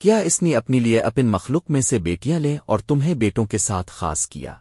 کیا اس نے اپنے لیے اپن مخلوق میں سے بیٹیاں لیں اور تمہیں بیٹوں کے ساتھ خاص کیا؟